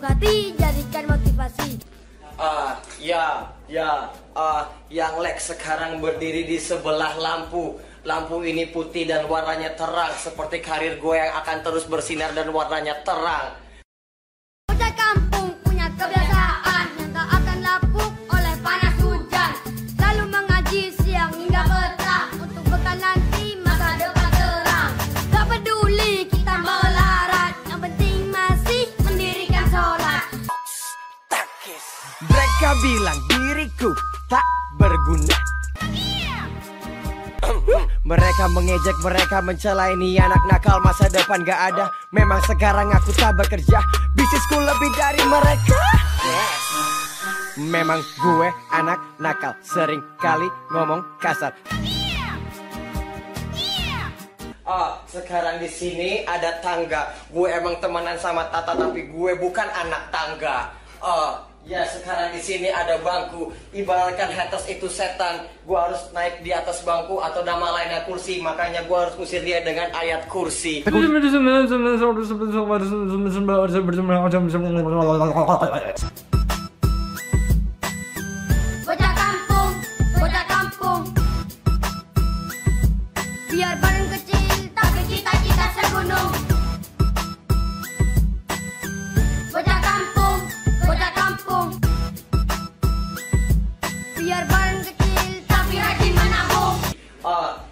hati, jadikan motivasi Ah, ya, ya, ah, yang Lex sekarang berdiri di sebelah lampu. Lampu ini putih dan warnanya terang, seperti karir gue yang akan terus bersinar dan warnanya terang. Mereka bilang diriku tak berguna Mereka mengejek, mereka mencela ini anak nakal masa depan gak ada Memang sekarang aku tak bekerja, bisnisku lebih dari mereka. Memang gue anak nakal, sering kali ngomong kasar Ah, sekarang di sini ada tangga. Gue emang temenan sama Tata tapi gue bukan anak tangga. Ah, ya sekarang di sini ada bangku. Ibaratkan haters itu setan. Gue harus naik di atas bangku atau nama lainnya kursi. Makanya gue harus usir dia dengan ayat kursi. Biar bareng kecil tapi cita-cita segunung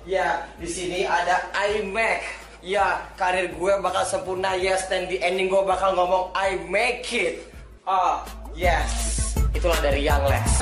ya di sini ada iMac. Ya, karir gue bakal sempurna yes dan di ending gue bakal ngomong I make it. Ah, yes. Itulah dari Young Lex.